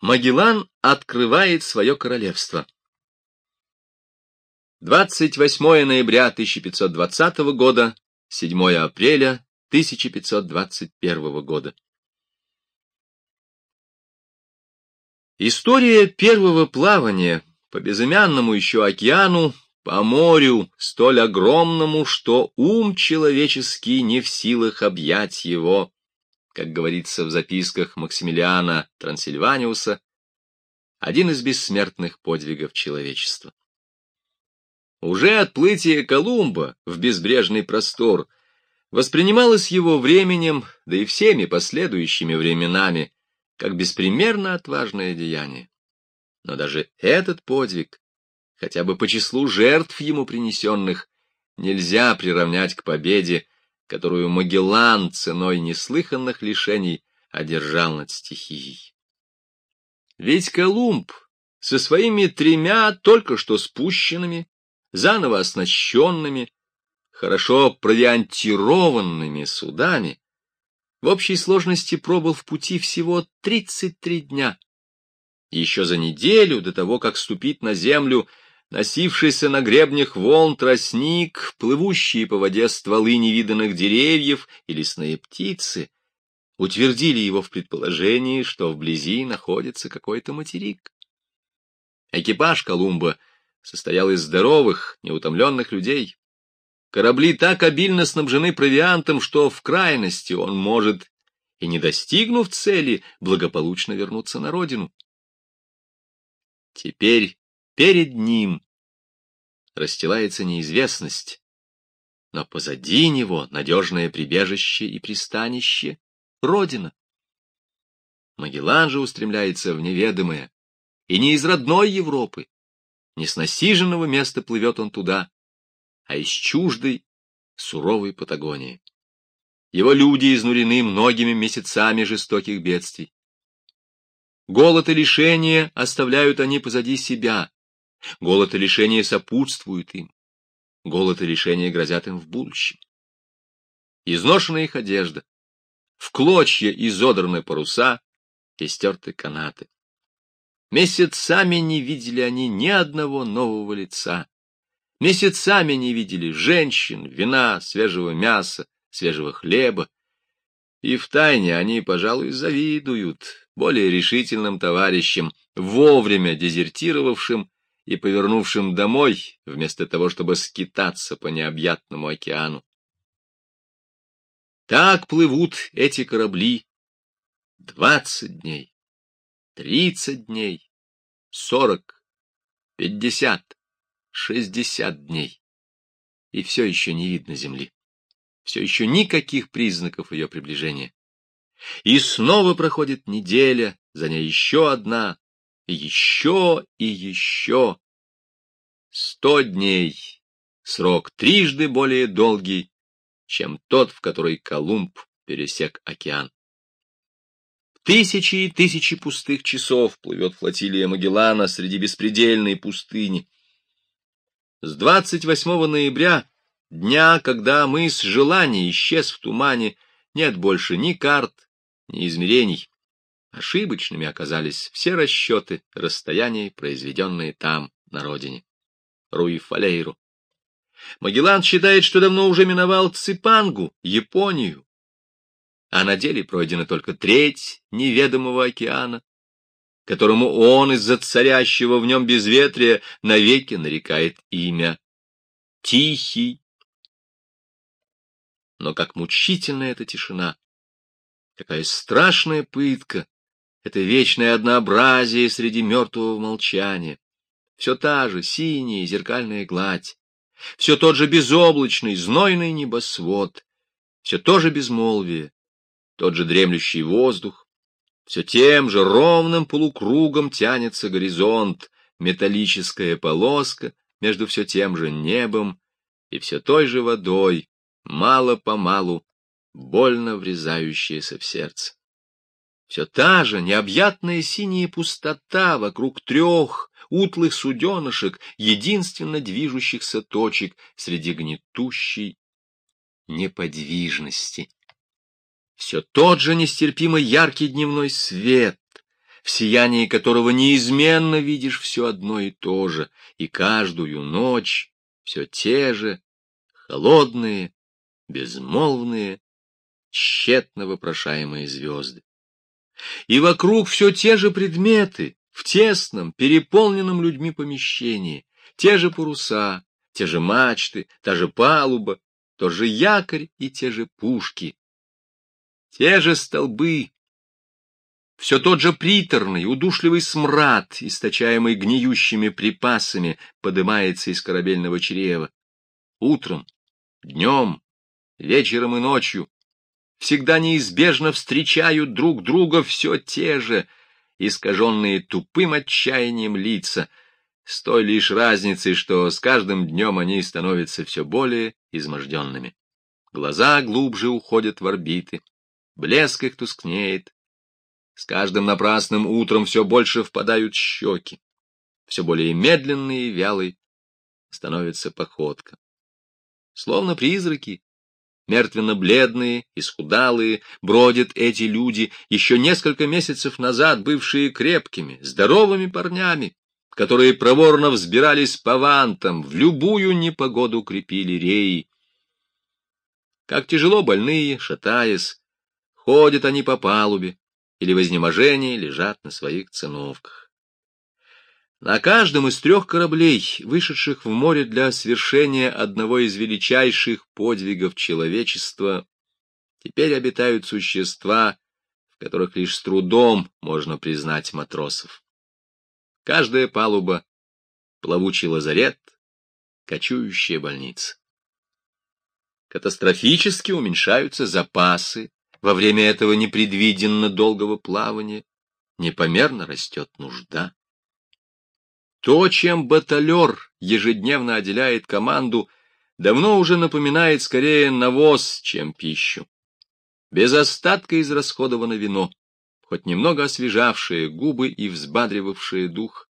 Магеллан открывает свое королевство. 28 ноября 1520 года, 7 апреля 1521 года. История первого плавания по безымянному еще океану, по морю, столь огромному, что ум человеческий не в силах объять его, как говорится в записках Максимилиана Трансильваниуса, один из бессмертных подвигов человечества. Уже отплытие Колумба в безбрежный простор воспринималось его временем, да и всеми последующими временами, как беспримерно отважное деяние. Но даже этот подвиг, хотя бы по числу жертв ему принесенных, нельзя приравнять к победе, которую Магеллан ценой неслыханных лишений одержал над стихией. Ведь Колумб со своими тремя только что спущенными, заново оснащенными, хорошо провиантированными судами, в общей сложности пробыл в пути всего 33 дня. Еще за неделю до того, как ступить на землю, носившийся на гребнях волн тростник, плывущие по воде стволы невиданных деревьев и лесные птицы, утвердили его в предположении, что вблизи находится какой-то материк. Экипаж Колумба состоял из здоровых, неутомленных людей. Корабли так обильно снабжены провиантом, что в крайности он может, и не достигнув цели, благополучно вернуться на родину. Теперь перед ним расстилается неизвестность, но позади него надежное прибежище и пристанище — Родина. Магеллан же устремляется в неведомое, и не из родной Европы, не с насиженного места плывет он туда, а из чуждой, суровой Патагонии. Его люди изнурены многими месяцами жестоких бедствий. Голод и лишение оставляют они позади себя. Голод и лишение сопутствуют им. Голод и лишение грозят им в будущем. Изношена их одежда, в клочья изодраны паруса и стерты канаты. Месяцами не видели они ни одного нового лица. Месяцами не видели женщин, вина, свежего мяса, свежего хлеба. И втайне они, пожалуй, завидуют более решительным товарищам, вовремя дезертировавшим и повернувшим домой, вместо того, чтобы скитаться по необъятному океану. Так плывут эти корабли двадцать дней тридцать дней, сорок, пятьдесят, шестьдесят дней. И все еще не видно земли. Все еще никаких признаков ее приближения. И снова проходит неделя, за ней еще одна, еще и еще. Сто дней — срок трижды более долгий, чем тот, в который Колумб пересек океан. Тысячи и тысячи пустых часов плывет флотилия Магеллана среди беспредельной пустыни. С 28 ноября, дня, когда мы с желания исчез в тумане, нет больше ни карт, ни измерений. Ошибочными оказались все расчеты расстояний, произведенные там, на родине. Руи Фалейру. Магеллан считает, что давно уже миновал Ципангу, Японию, а на деле пройдена только треть неведомого океана, которому он из-за царящего в нем безветрия навеки нарекает имя Тихий. Но как мучительна эта тишина, какая страшная пытка, это вечное однообразие среди мертвого молчания, все та же синяя зеркальная гладь, все тот же безоблачный, знойный небосвод, все то же безмолвие, тот же дремлющий воздух, все тем же ровным полукругом тянется горизонт, металлическая полоска между все тем же небом и все той же водой, мало-помалу, больно врезающаяся в сердце. Все та же необъятная синяя пустота вокруг трех утлых суденышек, единственно движущихся точек среди гнетущей неподвижности. Все тот же нестерпимо яркий дневной свет, в сиянии которого неизменно видишь все одно и то же, и каждую ночь все те же, холодные, безмолвные, тщетно вопрошаемые звезды. И вокруг все те же предметы, в тесном, переполненном людьми помещении, те же паруса, те же мачты, та же палуба, тот же якорь и те же пушки, те же столбы, все тот же приторный, удушливый смрад, источаемый гниющими припасами, подымается из корабельного чрева. Утром, днем, вечером и ночью всегда неизбежно встречают друг друга все те же, искаженные тупым отчаянием лица, с той лишь разницей, что с каждым днем они становятся все более изможденными. Глаза глубже уходят в орбиты, блеск их тускнеет, с каждым напрасным утром все больше впадают щеки, все более медленной и вялой становится походка. Словно призраки, мертвенно-бледные, исхудалые, бродят эти люди, еще несколько месяцев назад бывшие крепкими, здоровыми парнями, которые проворно взбирались по вантам, в любую непогоду крепили реи. Как тяжело больные, шатаясь, ходят они по палубе, или в изнеможении лежат на своих циновках. На каждом из трех кораблей, вышедших в море для свершения одного из величайших подвигов человечества, теперь обитают существа, в которых лишь с трудом можно признать матросов. Каждая палуба — плавучий лазарет, кочующая больница. Катастрофически уменьшаются запасы во время этого непредвиденно долгого плавания непомерно растет нужда. То, чем баталер ежедневно отделяет команду, давно уже напоминает скорее навоз, чем пищу. Без остатка израсходовано вино, хоть немного освежавшее губы и взбадривавшее дух.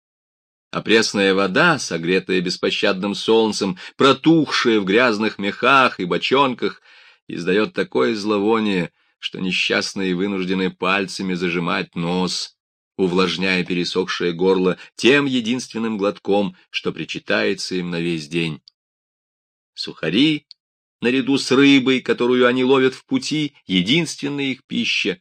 А пресная вода, согретая беспощадным солнцем, протухшая в грязных мехах и бочонках, издает такое зловоние, что несчастные вынуждены пальцами зажимать нос, увлажняя пересохшее горло тем единственным глотком, что причитается им на весь день. Сухари, наряду с рыбой, которую они ловят в пути, единственная их пища,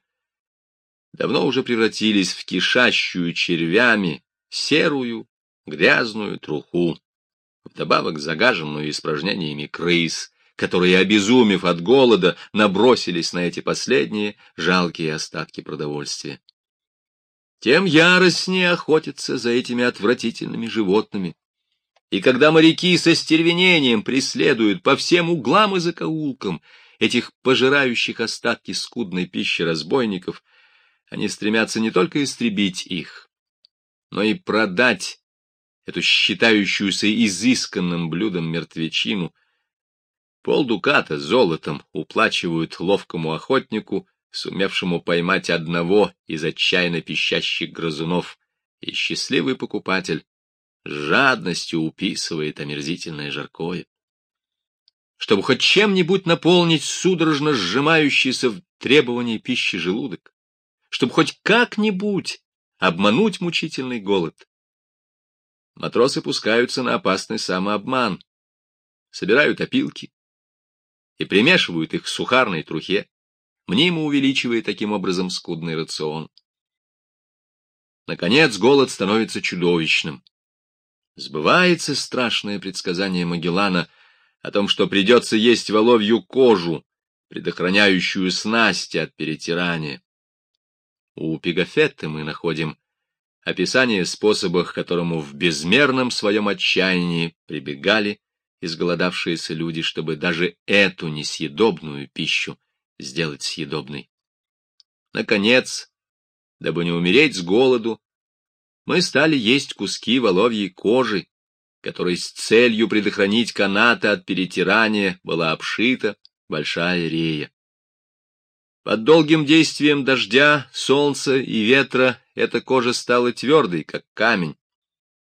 давно уже превратились в кишащую червями серую, грязную труху, вдобавок загаженную испражнениями крыс, которые, обезумев от голода, набросились на эти последние жалкие остатки продовольствия. Тем яростнее охотятся за этими отвратительными животными. И когда моряки со стервенением преследуют по всем углам и закоулкам этих пожирающих остатки скудной пищи разбойников, они стремятся не только истребить их, но и продать эту считающуюся изысканным блюдом мертвечину Полдуката золотом уплачивают ловкому охотнику, сумевшему поймать одного из отчаянно пищащих грызунов, и счастливый покупатель с жадностью уписывает омерзительное жаркое. Чтобы хоть чем-нибудь наполнить судорожно сжимающийся в требовании пищи желудок, чтобы хоть как-нибудь обмануть мучительный голод. Матросы пускаются на опасный самообман, собирают опилки, и примешивают их к сухарной трухе, мнимо увеличивая таким образом скудный рацион. Наконец голод становится чудовищным. Сбывается страшное предсказание Магеллана о том, что придется есть воловью кожу, предохраняющую снасти от перетирания. У Пигафетты мы находим описание способов, к которому в безмерном своем отчаянии прибегали изголодавшиеся люди, чтобы даже эту несъедобную пищу сделать съедобной. Наконец, дабы не умереть с голоду, мы стали есть куски воловьей кожи, которой с целью предохранить канаты от перетирания была обшита большая рея. Под долгим действием дождя, солнца и ветра эта кожа стала твердой, как камень,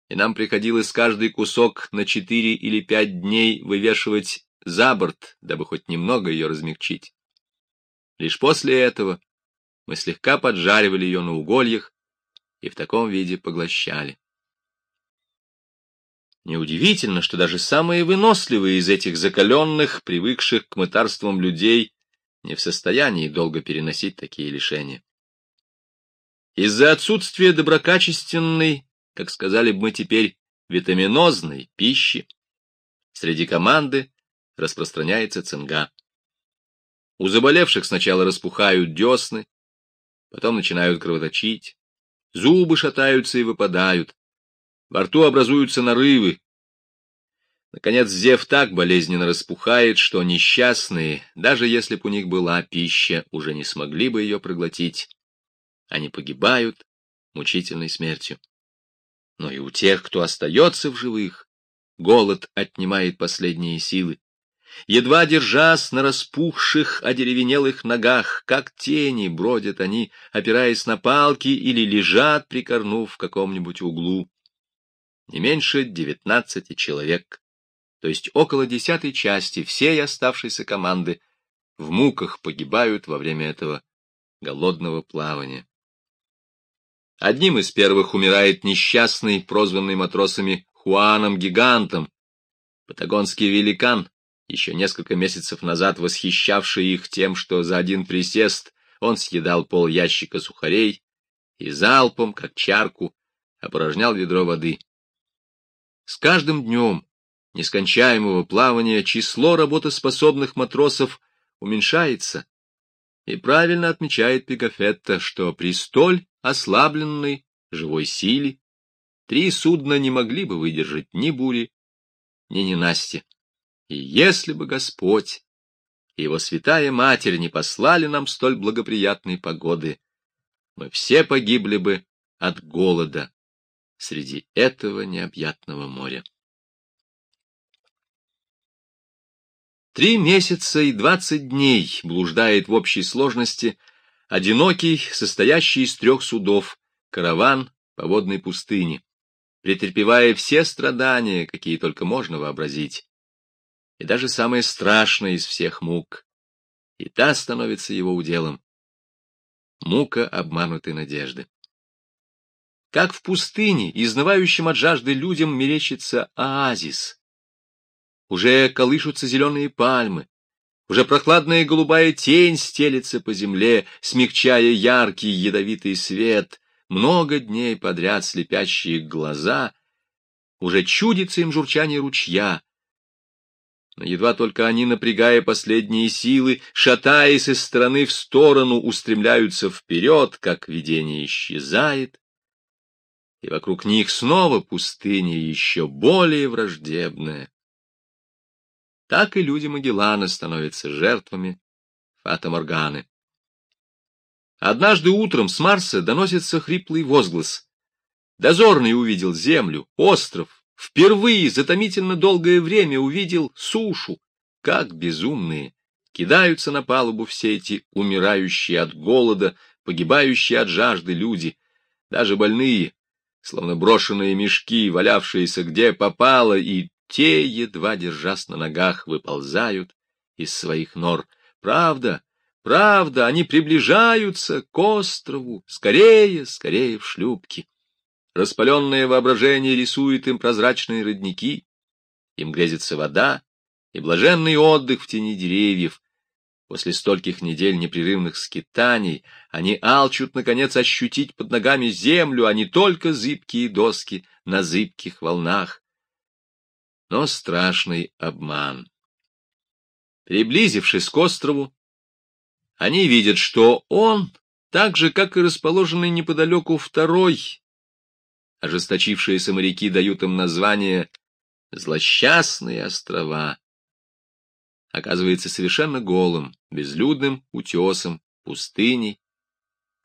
и нам приходилось каждый кусок на четыре или пять дней вывешивать за борт, дабы хоть немного ее размягчить. Лишь после этого мы слегка поджаривали ее на угольях и в таком виде поглощали. Неудивительно, что даже самые выносливые из этих закаленных, привыкших к мытарствам людей, не в состоянии долго переносить такие лишения. Из-за отсутствия доброкачественной, как сказали бы мы теперь, витаминозной пищи, среди команды распространяется цинга. У заболевших сначала распухают десны, потом начинают кровоточить, зубы шатаются и выпадают, во рту образуются нарывы. Наконец, зев так болезненно распухает, что несчастные, даже если б у них была пища, уже не смогли бы ее проглотить. Они погибают мучительной смертью. Но и у тех, кто остается в живых, голод отнимает последние силы. Едва держась на распухших, одеревенелых ногах, как тени бродят они, опираясь на палки или лежат, прикорнув в каком-нибудь углу не меньше девятнадцати человек, то есть около десятой части всей оставшейся команды в муках погибают во время этого голодного плавания. Одним из первых умирает несчастный, прозванный матросами Хуаном-гигантом, патагонский великан, еще несколько месяцев назад восхищавший их тем, что за один присест он съедал пол ящика сухарей и залпом, как чарку, опорожнял ведро воды. С каждым днем нескончаемого плавания число работоспособных матросов уменьшается, и правильно отмечает Пигафетта, что при столь ослабленной живой силе три судна не могли бы выдержать ни бури, ни ненасти. И если бы Господь и его святая Матерь не послали нам столь благоприятной погоды, мы все погибли бы от голода среди этого необъятного моря. Три месяца и двадцать дней блуждает в общей сложности одинокий, состоящий из трех судов, караван по водной пустыне, претерпевая все страдания, какие только можно вообразить, и даже самое страшное из всех мук, и та становится его уделом — мука обманутой надежды. Как в пустыне, изнывающим от жажды людям, мерещится оазис. Уже колышутся зеленые пальмы, уже прохладная голубая тень стелется по земле, смягчая яркий ядовитый свет, много дней подряд слепящие глаза, уже чудится им журчание ручья. Но едва только они, напрягая последние силы, шатаясь из стороны в сторону, устремляются вперед, как видение исчезает, и вокруг них снова пустыня еще более враждебная. Так и люди Магеллана становятся жертвами Фата-Морганы. Однажды утром с Марса доносится хриплый возглас. Дозорный увидел землю, остров, впервые за томительно долгое время увидел сушу. Как безумные! Кидаются на палубу все эти умирающие от голода, погибающие от жажды люди, даже больные, словно брошенные мешки, валявшиеся где попало, и те, едва держась на ногах, выползают из своих нор. Правда, правда, они приближаются к острову, скорее, скорее в шлюпки. Распаленное воображение рисует им прозрачные родники, им грезится вода и блаженный отдых в тени деревьев, После стольких недель непрерывных скитаний они алчут, наконец, ощутить под ногами землю, а не только зыбкие доски на зыбких волнах. Но страшный обман. Приблизившись к острову, они видят, что он, так же, как и расположенный неподалеку второй, ожесточившиеся моряки дают им название «Злосчастные острова» оказывается совершенно голым, безлюдным утесом, пустыней,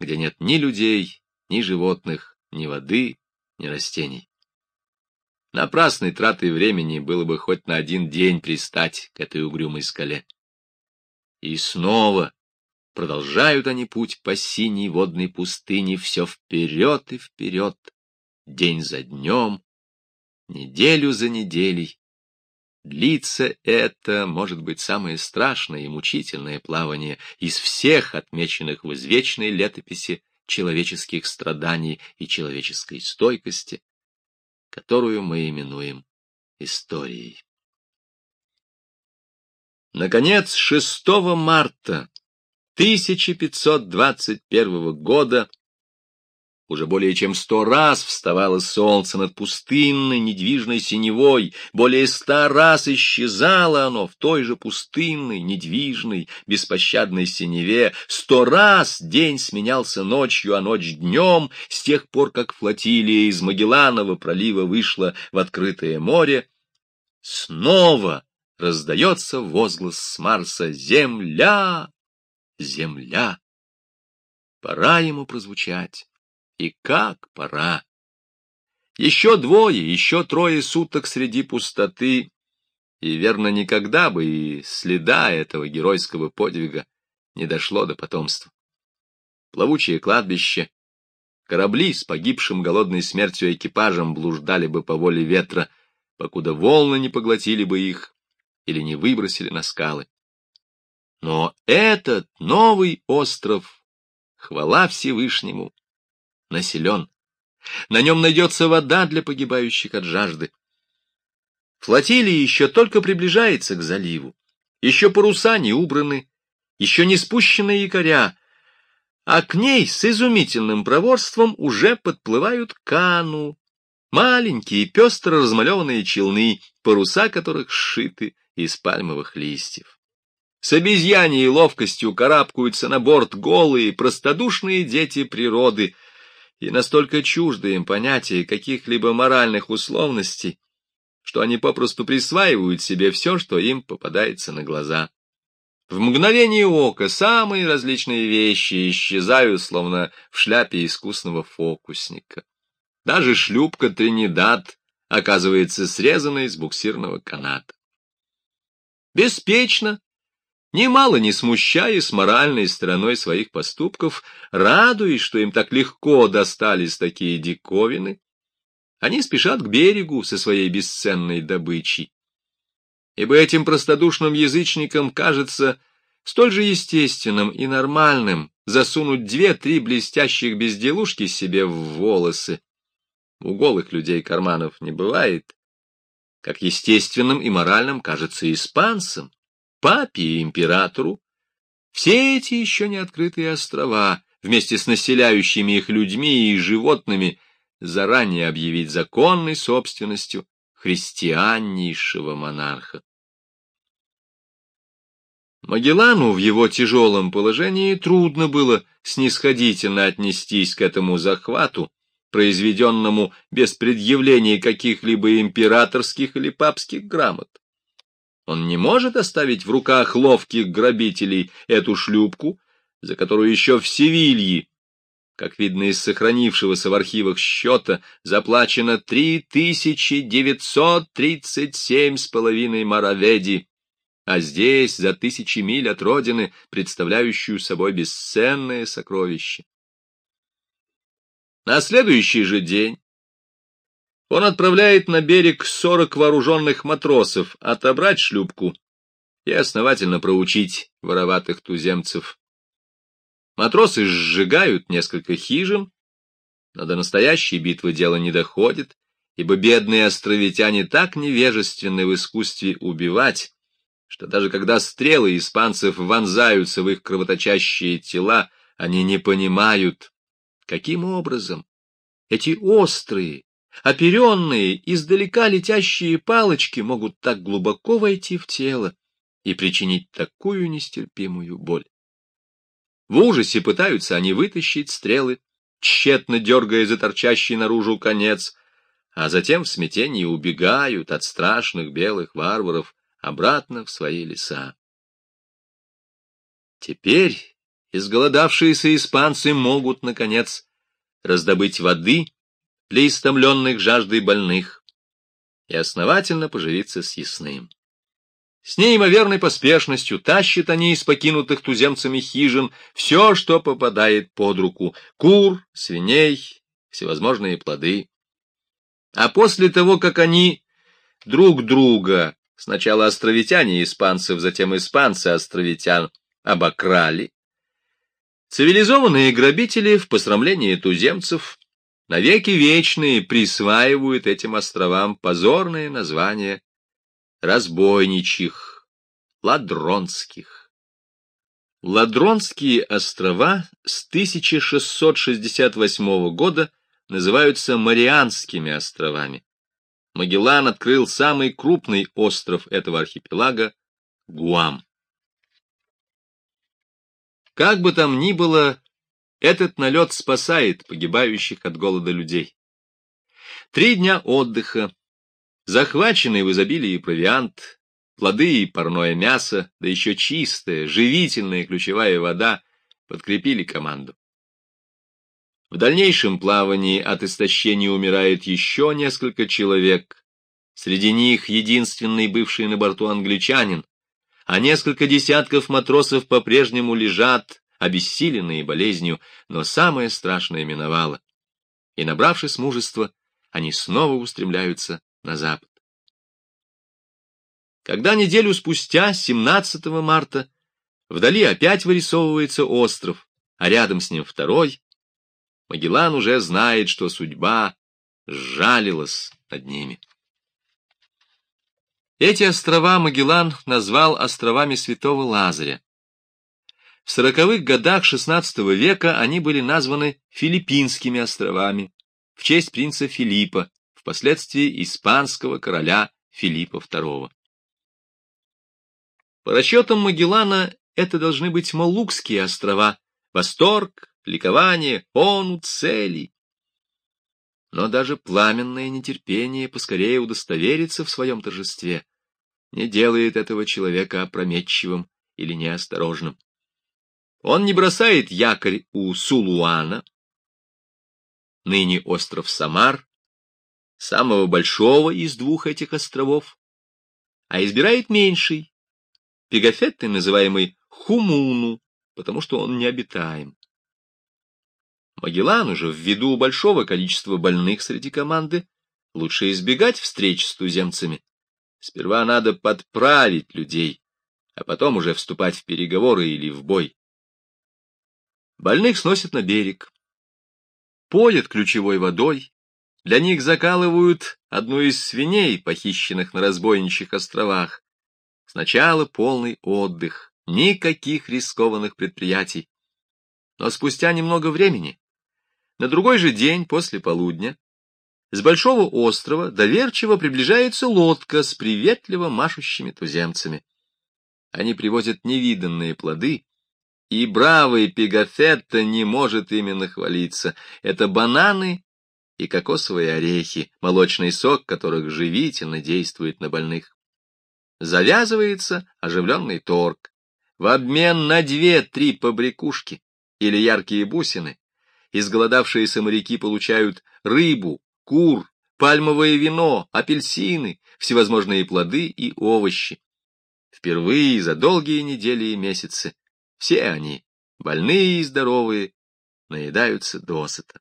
где нет ни людей, ни животных, ни воды, ни растений. Напрасной тратой времени было бы хоть на один день пристать к этой угрюмой скале. И снова продолжают они путь по синей водной пустыне все вперед и вперед, день за днем, неделю за неделей, Длится это, может быть, самое страшное и мучительное плавание из всех отмеченных в извечной летописи человеческих страданий и человеческой стойкости, которую мы именуем историей. Наконец, 6 марта 1521 года уже более чем сто раз вставало солнце над пустынной, недвижной синевой, более ста раз исчезало оно в той же пустынной, недвижной, беспощадной синеве, сто раз день сменялся ночью, а ночь днем, с тех пор, как флотилия из Магелланова пролива вышла в открытое море, снова раздается возглас с Марса «Земля! Земля!» Пора ему прозвучать. И как пора! Еще двое, еще трое суток среди пустоты, и, верно, никогда бы и следа этого геройского подвига не дошло до потомства. Плавучее кладбище, корабли с погибшим голодной смертью экипажем блуждали бы по воле ветра, покуда волны не поглотили бы их или не выбросили на скалы. Но этот новый остров, хвала Всевышнему, населен. На нем найдется вода для погибающих от жажды. Флотилия еще только приближается к заливу. Еще паруса не убраны, еще не спущены якоря, а к ней с изумительным проворством уже подплывают кану, маленькие пестро размалеванные челны, паруса которых сшиты из пальмовых листьев. С обезьяньей ловкостью карабкаются на борт голые, простодушные дети природы — и настолько чужды им понятия каких-либо моральных условностей, что они попросту присваивают себе все, что им попадается на глаза. В мгновение ока самые различные вещи исчезают, словно в шляпе искусного фокусника. Даже шлюпка Тринидад оказывается срезанной с буксирного каната. Беспечно, немало не смущаясь моральной стороной своих поступков, радуясь, что им так легко достались такие диковины, они спешат к берегу со своей бесценной добычей. Ибо этим простодушным язычникам кажется столь же естественным и нормальным засунуть две-три блестящих безделушки себе в волосы. У голых людей карманов не бывает, как естественным и моральным кажется испанцам папе и императору, все эти еще не открытые острова, вместе с населяющими их людьми и животными, заранее объявить законной собственностью христианнейшего монарха. Магеллану в его тяжелом положении трудно было снисходительно отнестись к этому захвату, произведенному без предъявления каких-либо императорских или папских грамот. Он не может оставить в руках ловких грабителей эту шлюпку, за которую еще в Севилье, как видно из сохранившегося в архивах счета, заплачено три тысячи девятьсот тридцать семь с половиной мараведи, а здесь, за тысячи миль от родины, представляющую собой бесценное сокровище. На следующий же день он отправляет на берег сорок вооруженных матросов отобрать шлюпку и основательно проучить вороватых туземцев. Матросы сжигают несколько хижин, но до настоящей битвы дело не доходит, ибо бедные островитяне так невежественны в искусстве убивать, что даже когда стрелы испанцев вонзаются в их кровоточащие тела, они не понимают, каким образом эти острые, Оперенные, издалека летящие палочки могут так глубоко войти в тело и причинить такую нестерпимую боль. В ужасе пытаются они вытащить стрелы, тщетно дергая за торчащий наружу конец, а затем в смятении убегают от страшных белых варваров обратно в свои леса. Теперь изголодавшиеся испанцы могут, наконец, раздобыть воды для истомленных жаждой больных и основательно поживиться съестным. С неимоверной поспешностью тащат они из покинутых туземцами хижин все, что попадает под руку — кур, свиней, всевозможные плоды. А после того, как они друг друга, сначала островитяне испанцев, затем испанцы островитян, обокрали, Цивилизованные грабители в посрамлении туземцев навеки вечные присваивают этим островам позорное название разбойничьих, ладронских. Ладронские острова с 1668 года называются Марианскими островами. Магеллан открыл самый крупный остров этого архипелага — Гуам. Как бы там ни было, этот налет спасает погибающих от голода людей. Три дня отдыха, захваченный в изобилии провиант, плоды и парное мясо, да еще чистая, живительная ключевая вода подкрепили команду. В дальнейшем плавании от истощения умирает еще несколько человек, среди них единственный бывший на борту англичанин, а несколько десятков матросов по-прежнему лежат, обессиленные болезнью, но самое страшное миновало. И, набравшись мужества, они снова устремляются на запад. Когда неделю спустя, 17 марта, вдали опять вырисовывается остров, а рядом с ним второй, Магеллан уже знает, что судьба сжалилась над ними. Эти острова Магеллан назвал островами Святого Лазаря. В сороковых годах XVI века они были названы Филиппинскими островами в честь принца Филиппа, впоследствии испанского короля Филиппа II. По расчетам Магеллана, это должны быть Малукские острова, восторг, ликование, ону, цели. Но даже пламенное нетерпение поскорее удостовериться в своем торжестве не делает этого человека опрометчивым или неосторожным. Он не бросает якорь у Сулуана, ныне остров Самар, самого большого из двух этих островов, а избирает меньший, пегафетты, называемый Хумуну, потому что он необитаем. Магеллану же, ввиду большого количества больных среди команды, лучше избегать встреч с туземцами. Сперва надо подправить людей, а потом уже вступать в переговоры или в бой. Больных сносят на берег. Поят ключевой водой. Для них закалывают одну из свиней, похищенных на разбойничьих островах. Сначала полный отдых, никаких рискованных предприятий. Но спустя немного времени, на другой же день после полудня, с большого острова доверчиво приближается лодка с приветливо машущими туземцами. Они привозят невиданные плоды, и бравый Пигафетто не может ими нахвалиться. Это бананы и кокосовые орехи, молочный сок которых живительно действует на больных. Завязывается оживленный торг. В обмен на две-три побрякушки или яркие бусины изголодавшиеся моряки получают рыбу, кур, пальмовое вино, апельсины, всевозможные плоды и овощи. Впервые за долгие недели и месяцы все они, больные и здоровые, наедаются досыта.